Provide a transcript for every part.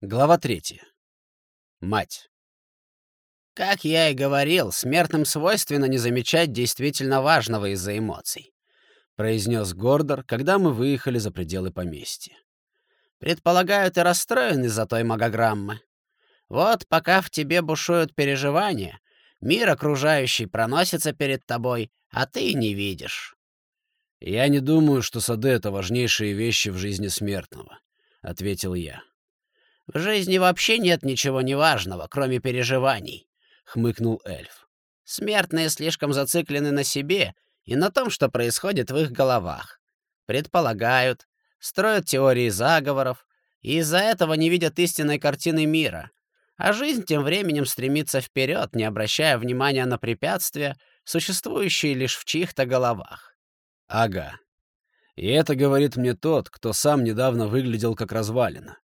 Глава третья. Мать. Как я и говорил, смертным свойственно не замечать действительно важного из-за эмоций, произнес Гордор, когда мы выехали за пределы поместья. Предполагаю, ты расстроен из-за той магограммы. Вот пока в тебе бушуют переживания, мир окружающий проносится перед тобой, а ты не видишь. Я не думаю, что сады — это важнейшие вещи в жизни смертного, — ответил я. В жизни вообще нет ничего неважного, кроме переживаний, хмыкнул эльф. Смертные слишком зациклены на себе и на том, что происходит в их головах. Предполагают, строят теории заговоров и из-за этого не видят истинной картины мира. А жизнь тем временем стремится вперед, не обращая внимания на препятствия, существующие лишь в чьих-то головах. Ага. И это говорит мне тот, кто сам недавно выглядел как развалина.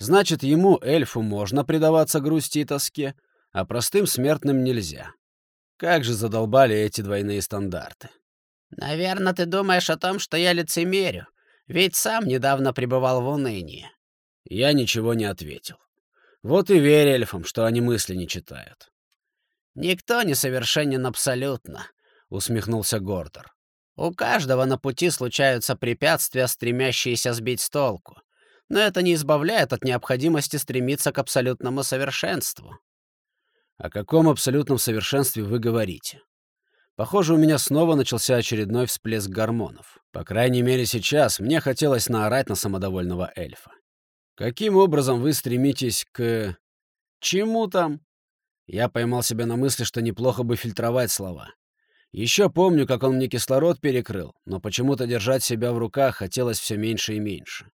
Значит, ему, эльфу, можно предаваться грусти и тоске, а простым смертным нельзя. Как же задолбали эти двойные стандарты. «Наверное, ты думаешь о том, что я лицемерю, ведь сам недавно пребывал в унынии». Я ничего не ответил. Вот и верь эльфам, что они мысли не читают. «Никто не совершенен абсолютно», — усмехнулся Гордор. «У каждого на пути случаются препятствия, стремящиеся сбить с толку но это не избавляет от необходимости стремиться к абсолютному совершенству. О каком абсолютном совершенстве вы говорите? Похоже, у меня снова начался очередной всплеск гормонов. По крайней мере, сейчас мне хотелось наорать на самодовольного эльфа. Каким образом вы стремитесь к... Чему там? Я поймал себя на мысли, что неплохо бы фильтровать слова. Еще помню, как он мне кислород перекрыл, но почему-то держать себя в руках хотелось все меньше и меньше.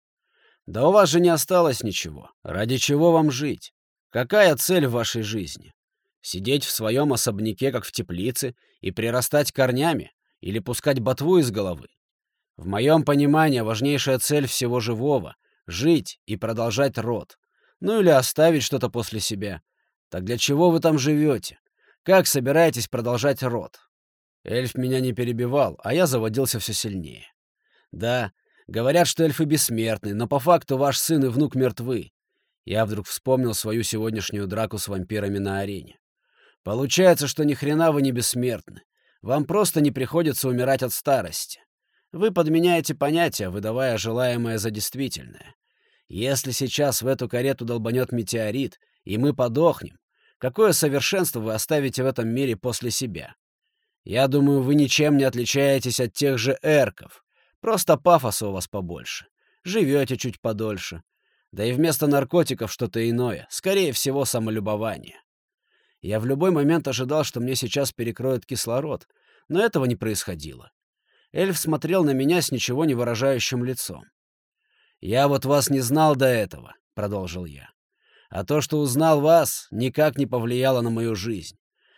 Да у вас же не осталось ничего. Ради чего вам жить? Какая цель в вашей жизни? Сидеть в своем особняке, как в теплице, и прирастать корнями? Или пускать ботву из головы? В моем понимании важнейшая цель всего живого — жить и продолжать род. Ну или оставить что-то после себя. Так для чего вы там живете? Как собираетесь продолжать род? Эльф меня не перебивал, а я заводился все сильнее. Да, Говорят, что эльфы бессмертны, но по факту ваш сын и внук мертвы. Я вдруг вспомнил свою сегодняшнюю драку с вампирами на арене. Получается, что ни хрена вы не бессмертны. Вам просто не приходится умирать от старости. Вы подменяете понятия, выдавая желаемое за действительное. Если сейчас в эту карету долбанет метеорит, и мы подохнем, какое совершенство вы оставите в этом мире после себя? Я думаю, вы ничем не отличаетесь от тех же эрков, Просто пафоса у вас побольше. Живете чуть подольше. Да и вместо наркотиков что-то иное. Скорее всего, самолюбование. Я в любой момент ожидал, что мне сейчас перекроют кислород, но этого не происходило. Эльф смотрел на меня с ничего не выражающим лицом. «Я вот вас не знал до этого», — продолжил я. «А то, что узнал вас, никак не повлияло на мою жизнь.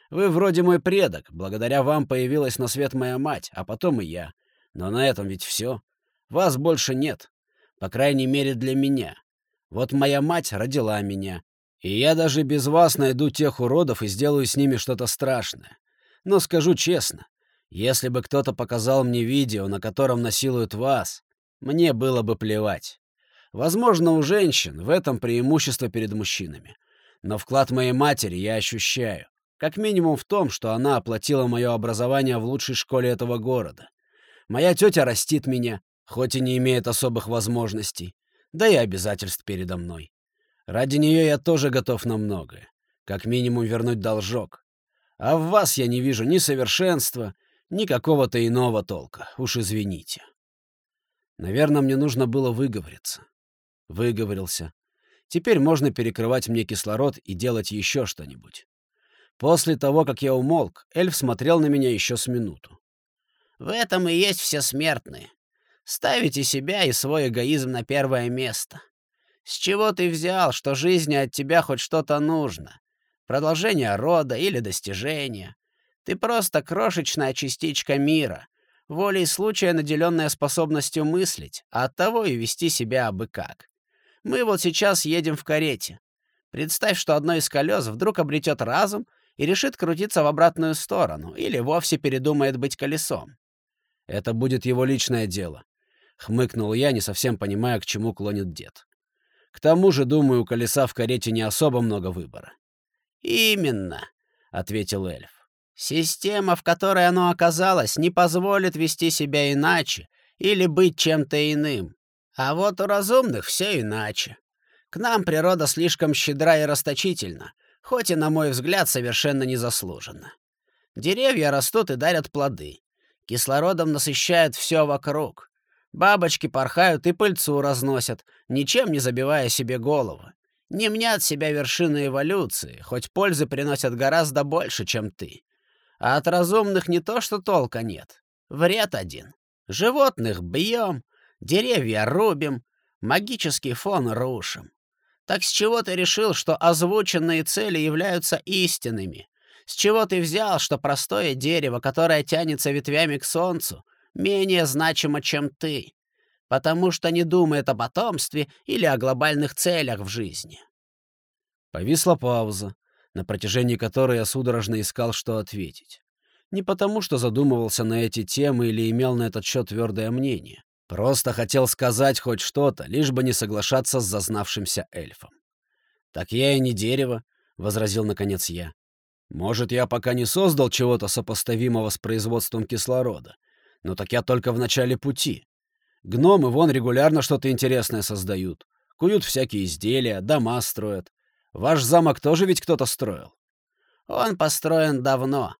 Вы вроде мой предок, благодаря вам появилась на свет моя мать, а потом и я. Но на этом ведь все. Вас больше нет. По крайней мере, для меня. Вот моя мать родила меня. И я даже без вас найду тех уродов и сделаю с ними что-то страшное. Но скажу честно, если бы кто-то показал мне видео, на котором насилуют вас, мне было бы плевать. Возможно, у женщин в этом преимущество перед мужчинами. Но вклад моей матери я ощущаю. Как минимум в том, что она оплатила мое образование в лучшей школе этого города. Моя тетя растит меня, хоть и не имеет особых возможностей, да и обязательств передо мной. Ради нее я тоже готов на многое. Как минимум вернуть должок. А в вас я не вижу ни совершенства, ни какого-то иного толка. Уж извините. Наверное, мне нужно было выговориться. Выговорился. Теперь можно перекрывать мне кислород и делать еще что-нибудь. После того, как я умолк, эльф смотрел на меня еще с минуту. В этом и есть все смертные. Ставите себя и свой эгоизм на первое место. С чего ты взял, что жизни от тебя хоть что-то нужно? Продолжение рода или достижение? Ты просто крошечная частичка мира, волей случая наделенная способностью мыслить, а оттого и вести себя абы как. Мы вот сейчас едем в карете. Представь, что одно из колес вдруг обретет разум и решит крутиться в обратную сторону или вовсе передумает быть колесом. Это будет его личное дело. Хмыкнул я, не совсем понимая, к чему клонит дед. К тому же, думаю, у колеса в карете не особо много выбора. «Именно», — ответил эльф. «Система, в которой оно оказалось, не позволит вести себя иначе или быть чем-то иным. А вот у разумных все иначе. К нам природа слишком щедра и расточительна, хоть и, на мой взгляд, совершенно незаслуженно. Деревья растут и дарят плоды. Кислородом насыщают все вокруг. Бабочки порхают и пыльцу разносят, ничем не забивая себе голову. Не мнят себя вершины эволюции, хоть пользы приносят гораздо больше, чем ты. А от разумных не то что толка нет. Вред один. Животных бьем, деревья рубим, магический фон рушим. Так с чего ты решил, что озвученные цели являются истинными? С чего ты взял, что простое дерево, которое тянется ветвями к солнцу, менее значимо, чем ты, потому что не думает о потомстве или о глобальных целях в жизни. Повисла пауза, на протяжении которой я судорожно искал, что ответить. Не потому, что задумывался на эти темы или имел на этот счет твердое мнение. Просто хотел сказать хоть что-то, лишь бы не соглашаться с зазнавшимся эльфом. «Так я и не дерево», — возразил наконец я. «Может, я пока не создал чего-то сопоставимого с производством кислорода, но так я только в начале пути. Гномы вон регулярно что-то интересное создают. Куют всякие изделия, дома строят. Ваш замок тоже ведь кто-то строил? Он построен давно.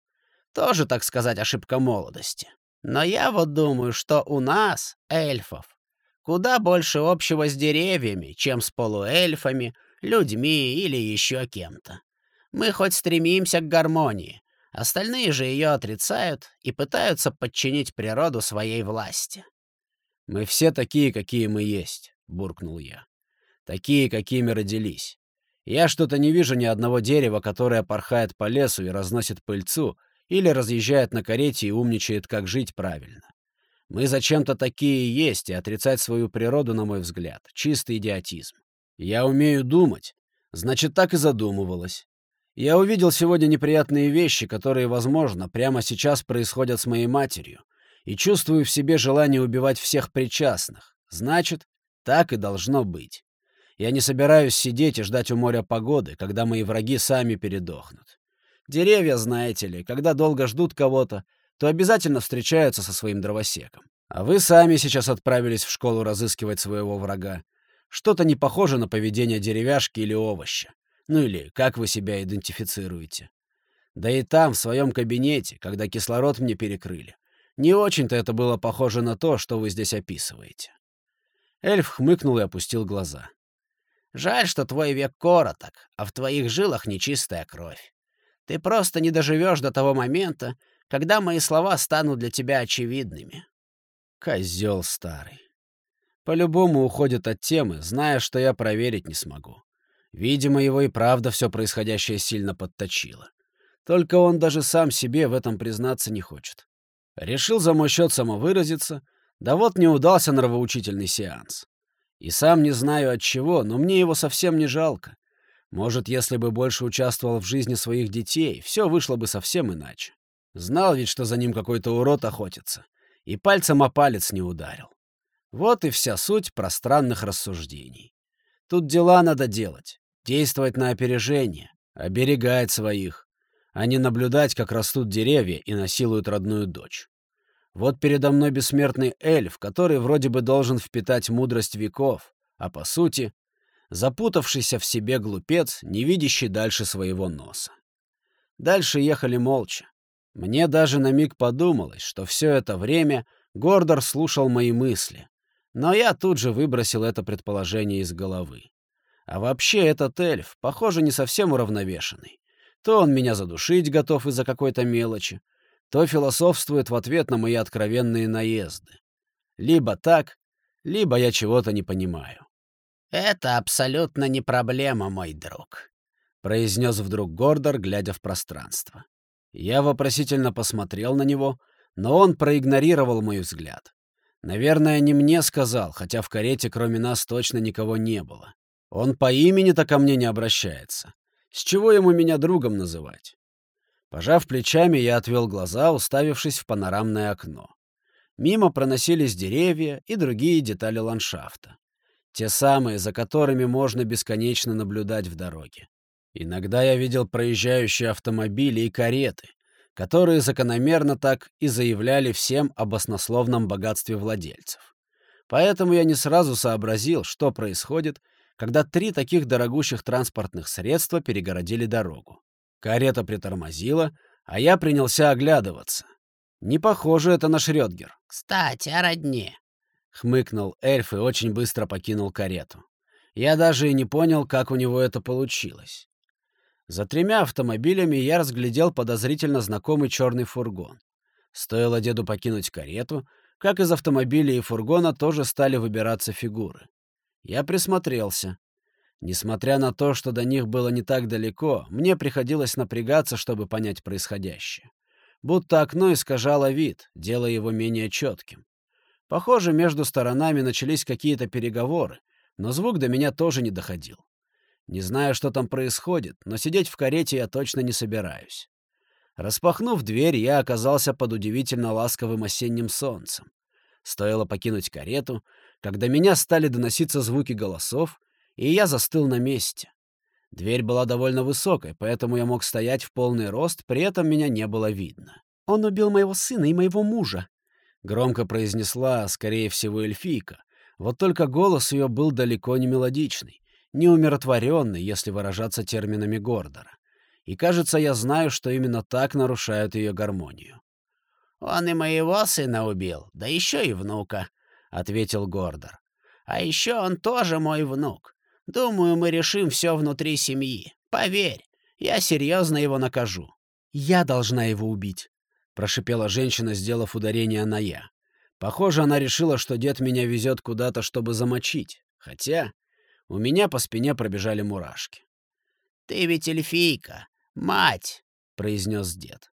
Тоже, так сказать, ошибка молодости. Но я вот думаю, что у нас, эльфов, куда больше общего с деревьями, чем с полуэльфами, людьми или еще кем-то. Мы хоть стремимся к гармонии, Остальные же ее отрицают и пытаются подчинить природу своей власти. «Мы все такие, какие мы есть», — буркнул я. «Такие, какими родились. Я что-то не вижу ни одного дерева, которое порхает по лесу и разносит пыльцу, или разъезжает на карете и умничает, как жить правильно. Мы зачем-то такие есть, и отрицать свою природу, на мой взгляд, чистый идиотизм. Я умею думать, значит, так и задумывалась. Я увидел сегодня неприятные вещи, которые, возможно, прямо сейчас происходят с моей матерью, и чувствую в себе желание убивать всех причастных. Значит, так и должно быть. Я не собираюсь сидеть и ждать у моря погоды, когда мои враги сами передохнут. Деревья, знаете ли, когда долго ждут кого-то, то обязательно встречаются со своим дровосеком. А вы сами сейчас отправились в школу разыскивать своего врага. Что-то не похоже на поведение деревяшки или овоща. Ну или как вы себя идентифицируете. Да и там, в своем кабинете, когда кислород мне перекрыли, не очень-то это было похоже на то, что вы здесь описываете. Эльф хмыкнул и опустил глаза. «Жаль, что твой век короток, а в твоих жилах нечистая кровь. Ты просто не доживешь до того момента, когда мои слова станут для тебя очевидными». Козел старый. По-любому уходит от темы, зная, что я проверить не смогу. Видимо, его и правда все происходящее сильно подточило. Только он даже сам себе в этом признаться не хочет. Решил за мой счет самовыразиться, да вот не удался нравоучительный сеанс. И сам не знаю от чего, но мне его совсем не жалко. Может, если бы больше участвовал в жизни своих детей, все вышло бы совсем иначе. Знал ведь, что за ним какой-то урод охотится, и пальцем о палец не ударил. Вот и вся суть пространных рассуждений. Тут дела надо делать, Действовать на опережение, оберегать своих, а не наблюдать, как растут деревья и насилуют родную дочь. Вот передо мной бессмертный эльф, который вроде бы должен впитать мудрость веков, а по сути — запутавшийся в себе глупец, не видящий дальше своего носа. Дальше ехали молча. Мне даже на миг подумалось, что все это время Гордор слушал мои мысли, но я тут же выбросил это предположение из головы. А вообще этот эльф, похоже, не совсем уравновешенный. То он меня задушить готов из-за какой-то мелочи, то философствует в ответ на мои откровенные наезды. Либо так, либо я чего-то не понимаю. «Это абсолютно не проблема, мой друг», — произнес вдруг Гордор, глядя в пространство. Я вопросительно посмотрел на него, но он проигнорировал мой взгляд. Наверное, не мне сказал, хотя в карете кроме нас точно никого не было. Он по имени-то ко мне не обращается. С чего ему меня другом называть? Пожав плечами, я отвел глаза, уставившись в панорамное окно. Мимо проносились деревья и другие детали ландшафта. Те самые, за которыми можно бесконечно наблюдать в дороге. Иногда я видел проезжающие автомобили и кареты, которые закономерно так и заявляли всем об оснословном богатстве владельцев. Поэтому я не сразу сообразил, что происходит, когда три таких дорогущих транспортных средства перегородили дорогу. Карета притормозила, а я принялся оглядываться. Не похоже это на Шрёдгер. «Кстати, о родне», — хмыкнул эльф и очень быстро покинул карету. Я даже и не понял, как у него это получилось. За тремя автомобилями я разглядел подозрительно знакомый черный фургон. Стоило деду покинуть карету, как из автомобиля и фургона тоже стали выбираться фигуры. Я присмотрелся. Несмотря на то, что до них было не так далеко, мне приходилось напрягаться, чтобы понять происходящее будто окно искажало вид, делая его менее четким. Похоже, между сторонами начались какие-то переговоры, но звук до меня тоже не доходил. Не знаю, что там происходит, но сидеть в карете я точно не собираюсь. Распахнув дверь, я оказался под удивительно ласковым осенним солнцем. Стоило покинуть карету, когда меня стали доноситься звуки голосов, и я застыл на месте. Дверь была довольно высокой, поэтому я мог стоять в полный рост, при этом меня не было видно. «Он убил моего сына и моего мужа», — громко произнесла, скорее всего, эльфийка. Вот только голос ее был далеко не мелодичный, не умиротворенный, если выражаться терминами Гордора. И, кажется, я знаю, что именно так нарушают ее гармонию. «Он и моего сына убил, да еще и внука», — ответил Гордор. «А еще он тоже мой внук. Думаю, мы решим все внутри семьи. Поверь, я серьезно его накажу». «Я должна его убить», — прошипела женщина, сделав ударение на «я». Похоже, она решила, что дед меня везет куда-то, чтобы замочить. Хотя у меня по спине пробежали мурашки. «Ты ведь эльфийка, мать», — произнес дед.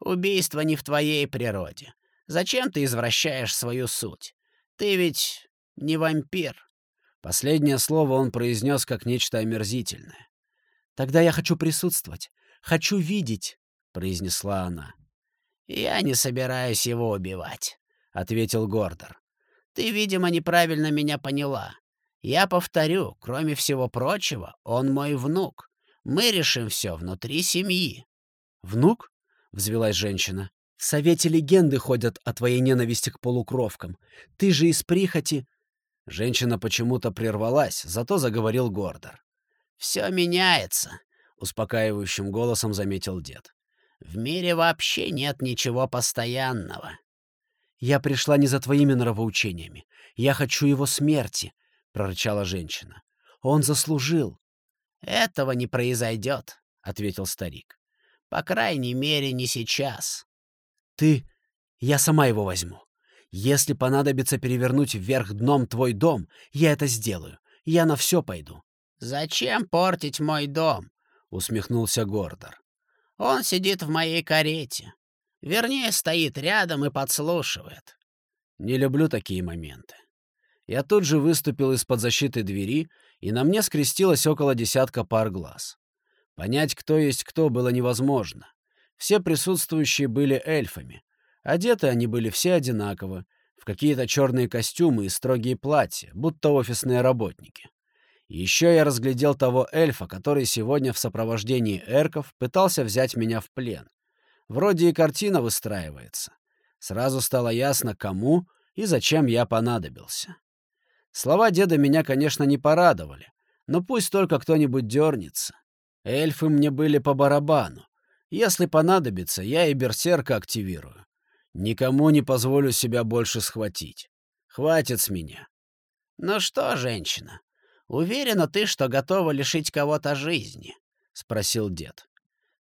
«Убийство не в твоей природе. Зачем ты извращаешь свою суть? Ты ведь не вампир». Последнее слово он произнес как нечто омерзительное. «Тогда я хочу присутствовать, хочу видеть», — произнесла она. «Я не собираюсь его убивать», — ответил Гордор. «Ты, видимо, неправильно меня поняла. Я повторю, кроме всего прочего, он мой внук. Мы решим все внутри семьи». «Внук?» — взвелась женщина. «В совете легенды ходят о твоей ненависти к полукровкам. Ты же из прихоти...» Женщина почему-то прервалась, зато заговорил Гордор. «Все меняется», — успокаивающим голосом заметил дед. «В мире вообще нет ничего постоянного». «Я пришла не за твоими нравоучениями. Я хочу его смерти», — прорычала женщина. «Он заслужил». «Этого не произойдет», — ответил старик. «По крайней мере, не сейчас». «Ты... Я сама его возьму», если понадобится перевернуть вверх дном твой дом, я это сделаю. Я на все пойду». «Зачем портить мой дом?» — усмехнулся Гордор. «Он сидит в моей карете. Вернее, стоит рядом и подслушивает». Не люблю такие моменты. Я тут же выступил из-под защиты двери, и на мне скрестилось около десятка пар глаз. Понять, кто есть кто, было невозможно. Все присутствующие были эльфами, Одеты они были все одинаково, в какие-то черные костюмы и строгие платья, будто офисные работники. еще я разглядел того эльфа, который сегодня в сопровождении эрков пытался взять меня в плен. Вроде и картина выстраивается. Сразу стало ясно, кому и зачем я понадобился. Слова деда меня, конечно, не порадовали, но пусть только кто-нибудь дернется. Эльфы мне были по барабану. Если понадобится, я и берсерка активирую. Никому не позволю себя больше схватить. Хватит с меня. Ну что, женщина, уверена ты, что готова лишить кого-то жизни? Спросил дед.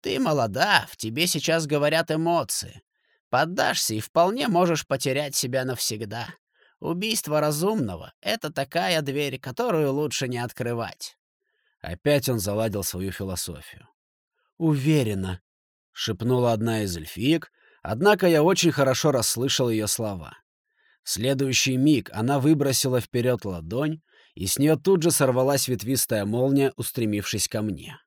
Ты молода, в тебе сейчас говорят эмоции. Поддашься и вполне можешь потерять себя навсегда. Убийство разумного — это такая дверь, которую лучше не открывать. Опять он заладил свою философию. «Уверена», — шепнула одна из эльфиек, Однако я очень хорошо расслышал ее слова. В следующий миг она выбросила вперед ладонь, и с нее тут же сорвалась ветвистая молния, устремившись ко мне.